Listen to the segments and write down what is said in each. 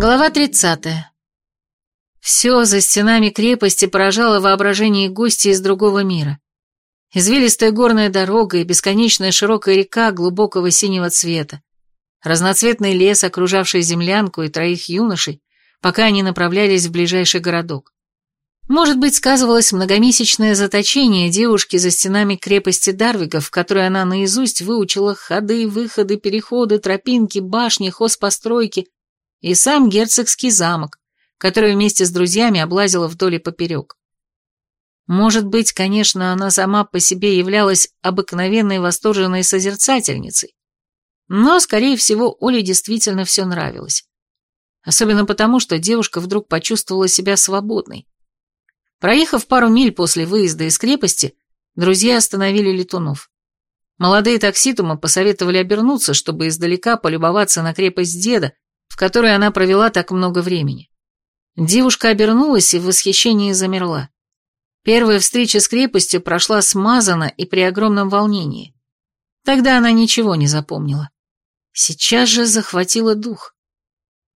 Глава 30. Все за стенами крепости поражало воображение гостей из другого мира. Извилистая горная дорога и бесконечная широкая река глубокого синего цвета. Разноцветный лес, окружавший землянку и троих юношей, пока они направлялись в ближайший городок. Может быть, сказывалось многомесячное заточение девушки за стенами крепости Дарвигов, в которой она наизусть выучила ходы, выходы, переходы, тропинки, башни, хозпостройки и сам герцогский замок, который вместе с друзьями облазила вдоль и поперек. Может быть, конечно, она сама по себе являлась обыкновенной восторженной созерцательницей, но, скорее всего, Оле действительно все нравилось. Особенно потому, что девушка вдруг почувствовала себя свободной. Проехав пару миль после выезда из крепости, друзья остановили летунов. Молодые такситумы посоветовали обернуться, чтобы издалека полюбоваться на крепость деда, которой она провела так много времени. Девушка обернулась и в восхищении замерла. Первая встреча с крепостью прошла смазанно и при огромном волнении. Тогда она ничего не запомнила. Сейчас же захватила дух.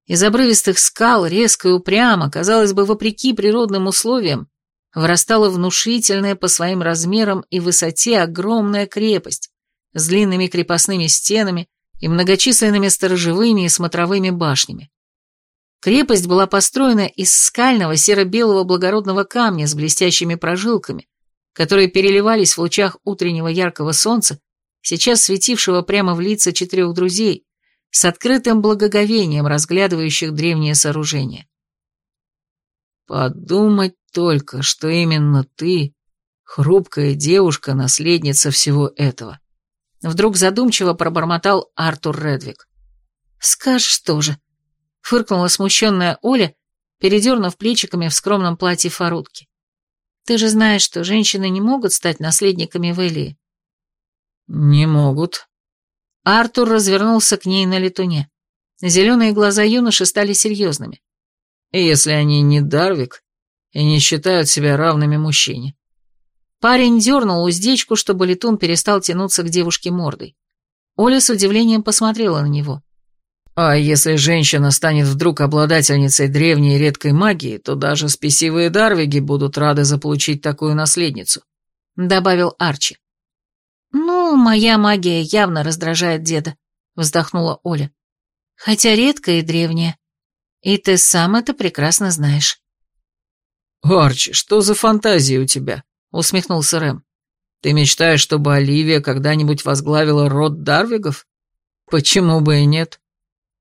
Из обрывистых скал, резко и упрямо, казалось бы, вопреки природным условиям, вырастала внушительная по своим размерам и высоте огромная крепость с длинными крепостными стенами и многочисленными сторожевыми и смотровыми башнями. Крепость была построена из скального серо-белого благородного камня с блестящими прожилками, которые переливались в лучах утреннего яркого солнца, сейчас светившего прямо в лица четырех друзей, с открытым благоговением разглядывающих древнее сооружение. «Подумать только, что именно ты, хрупкая девушка, наследница всего этого. Вдруг задумчиво пробормотал Артур Редвик. «Скажешь тоже», — фыркнула смущенная Оля, передернув плечиками в скромном платье фарутки. «Ты же знаешь, что женщины не могут стать наследниками Велии». «Не могут». Артур развернулся к ней на летуне. Зеленые глаза юноши стали серьезными. «Если они не Дарвик, и не считают себя равными мужчине. Парень дернул уздечку, чтобы летун перестал тянуться к девушке мордой. Оля с удивлением посмотрела на него. «А если женщина станет вдруг обладательницей древней редкой магии, то даже спесивые дарвиги будут рады заполучить такую наследницу», — добавил Арчи. «Ну, моя магия явно раздражает деда», — вздохнула Оля. «Хотя редкая и древняя. И ты сам это прекрасно знаешь». «Арчи, что за фантазии у тебя?» — усмехнулся Рэм. «Ты мечтаешь, чтобы Оливия когда-нибудь возглавила род Дарвигов? Почему бы и нет?»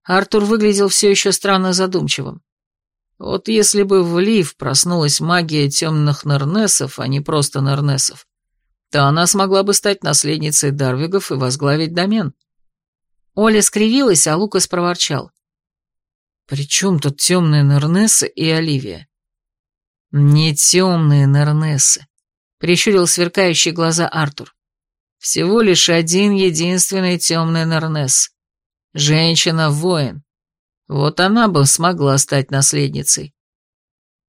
Артур выглядел все еще странно задумчивым. Вот если бы в Лив проснулась магия темных Нернесов, а не просто Нернесов, то она смогла бы стать наследницей Дарвигов и возглавить домен. Оля скривилась, а Лукас проворчал. «При чем тут темные Нернесы и Оливия? «Не темные Нернессы», — прищурил сверкающие глаза Артур. «Всего лишь один единственный темный Нернесс. Женщина-воин. Вот она бы смогла стать наследницей».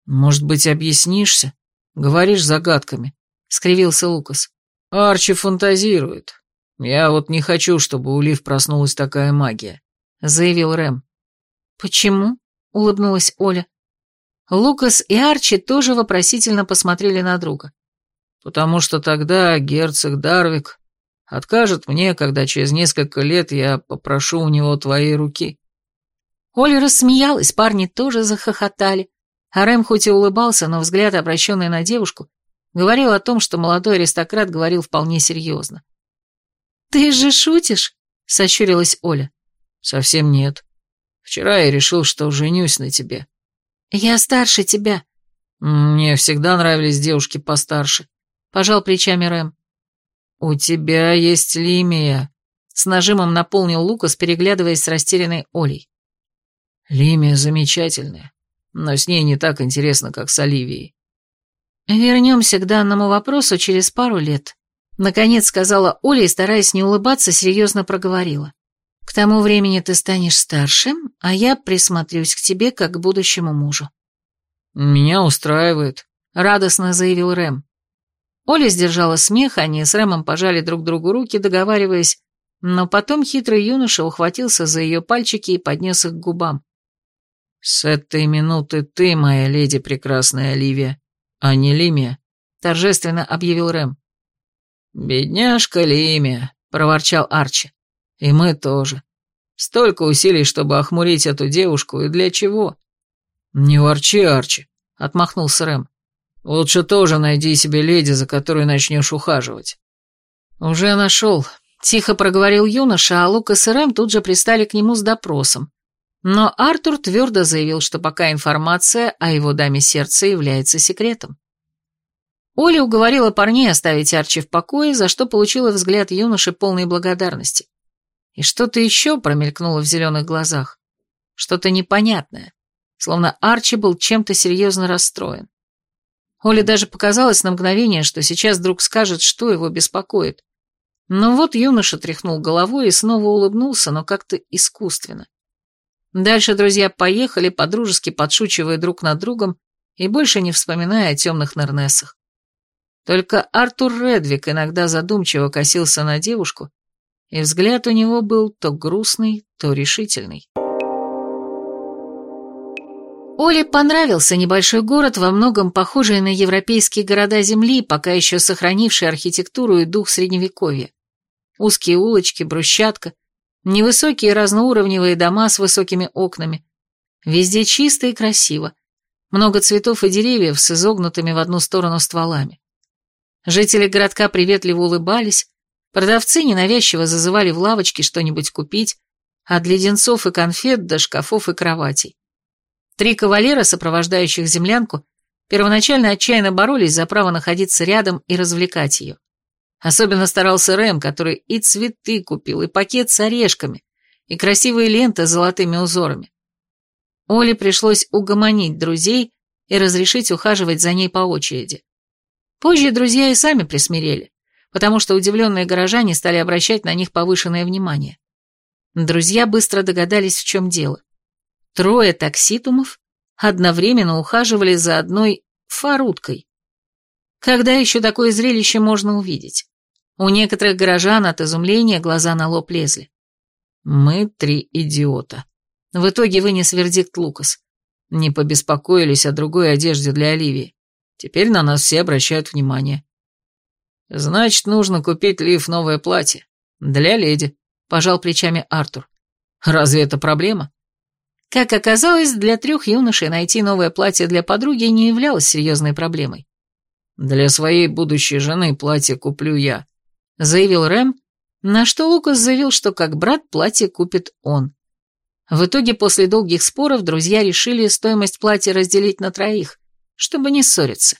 «Может быть, объяснишься? Говоришь загадками», — скривился Лукас. «Арчи фантазирует. Я вот не хочу, чтобы у Лив проснулась такая магия», — заявил Рэм. «Почему?» — улыбнулась Оля. Лукас и Арчи тоже вопросительно посмотрели на друга. «Потому что тогда герцог Дарвик откажет мне, когда через несколько лет я попрошу у него твоей руки». Оля рассмеялась, парни тоже захохотали, а Рэм хоть и улыбался, но взгляд, обращенный на девушку, говорил о том, что молодой аристократ говорил вполне серьезно. «Ты же шутишь?» — сощурилась Оля. «Совсем нет. Вчера я решил, что женюсь на тебе». «Я старше тебя». «Мне всегда нравились девушки постарше», — пожал плечами Рэм. «У тебя есть Лимия», — с нажимом наполнил Лукас, переглядываясь с растерянной Олей. «Лимия замечательная, но с ней не так интересно, как с Оливией». «Вернемся к данному вопросу через пару лет», — наконец сказала Оля и, стараясь не улыбаться, серьезно проговорила. К тому времени ты станешь старшим, а я присмотрюсь к тебе как к будущему мужу». «Меня устраивает», — радостно заявил Рэм. Оля сдержала смех, они с Рэмом пожали друг другу руки, договариваясь, но потом хитрый юноша ухватился за ее пальчики и поднес их к губам. «С этой минуты ты, моя леди прекрасная Оливия, а не Лимия», — торжественно объявил Рэм. «Бедняжка Лимия», — проворчал Арчи. «И мы тоже. Столько усилий, чтобы охмурить эту девушку, и для чего?» «Не ворчи, Арчи», — отмахнулся Рэм. «Лучше тоже найди себе леди, за которую начнешь ухаживать». «Уже нашел», — тихо проговорил юноша, а Лукас и Рэм тут же пристали к нему с допросом, но Артур твердо заявил, что пока информация о его даме сердца является секретом. Оля уговорила парней оставить Арчи в покое, за что получила взгляд юноши полной благодарности. И что-то еще промелькнуло в зеленых глазах. Что-то непонятное, словно Арчи был чем-то серьезно расстроен. Оле даже показалось на мгновение, что сейчас вдруг скажет, что его беспокоит. Но вот юноша тряхнул головой и снова улыбнулся, но как-то искусственно. Дальше друзья поехали, подружески подшучивая друг над другом и больше не вспоминая о темных Нернесах. Только Артур Редвик иногда задумчиво косился на девушку, и взгляд у него был то грустный, то решительный. Оле понравился небольшой город, во многом похожий на европейские города Земли, пока еще сохранивший архитектуру и дух Средневековья. Узкие улочки, брусчатка, Невысокие разноуровневые дома с высокими окнами. Везде чисто и красиво. Много цветов и деревьев с изогнутыми в одну сторону стволами. Жители городка приветливо улыбались, продавцы ненавязчиво зазывали в лавочки что-нибудь купить, от леденцов и конфет до шкафов и кроватей. Три кавалера, сопровождающих землянку, первоначально отчаянно боролись за право находиться рядом и развлекать ее. Особенно старался Рэм, который и цветы купил, и пакет с орешками, и красивые ленты с золотыми узорами. Оле пришлось угомонить друзей и разрешить ухаживать за ней по очереди. Позже друзья и сами присмирели, потому что удивленные горожане стали обращать на них повышенное внимание. Друзья быстро догадались, в чем дело. Трое такситумов одновременно ухаживали за одной фаруткой. Когда еще такое зрелище можно увидеть? У некоторых горожан от изумления глаза на лоб лезли. «Мы три идиота». В итоге вынес вердикт Лукас. Не побеспокоились о другой одежде для Оливии. Теперь на нас все обращают внимание. «Значит, нужно купить Лив новое платье. Для леди», — пожал плечами Артур. «Разве это проблема?» Как оказалось, для трех юношей найти новое платье для подруги не являлось серьезной проблемой. «Для своей будущей жены платье куплю я», заявил Рэм, на что Лукас заявил, что как брат платье купит он. В итоге после долгих споров друзья решили стоимость платья разделить на троих, чтобы не ссориться.